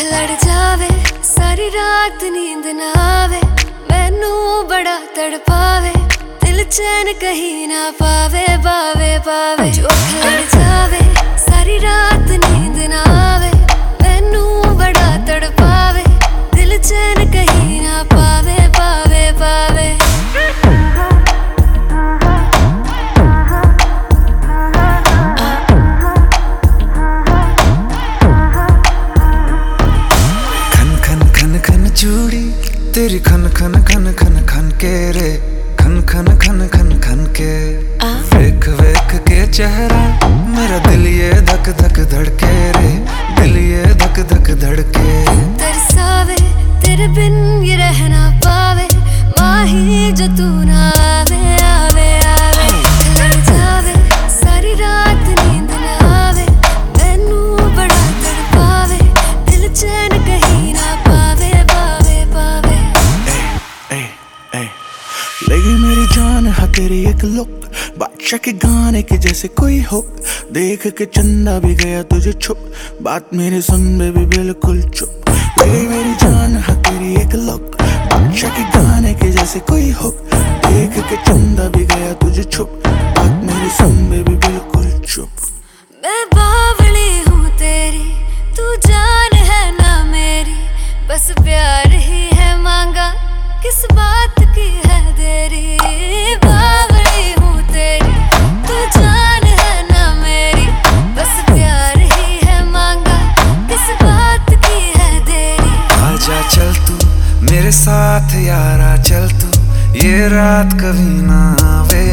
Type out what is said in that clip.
ਲੜ ਜਾਵੇ, ਸਾਰੀ ਰਾਤ ਨੀਂਦ ਨਾ ਆਵੇ, ਮੈਨੂੰ ਬੜਾ ਤੜਪਾਵੇ, ਦਿਲ ਚੈਨ ਕਹੀ ਨਾ ਪਾਵੇ ਪਾਵੇ ਪਾਵੇ ਜੋ ਲੜ ਜਾਵੇ। खन खन खन के रे। खन खन खन खन खन के। वेख वेख के चेहरा मेरा दिल ये धक धक धड़के रे। दिल ये धक धक धड़के। तरसावे तेरे बिन ये रह ना पावे। माही जो तू ना एक लुक बादशाह के गाने के जैसे कोई हो देख के चंदा भी गया तुझे छुप, बात मेरी सुन बेबी बिल्कुल चुप। लगी मेरी जान है तेरी एक लुक बादशाह के गाने के जैसे कोई हो देख के चंदा भी गया तुझे छुप, बात मेरी सुन भी बिल्कुल मेरे साथ यारा चल तू ये रात कभी ना आवे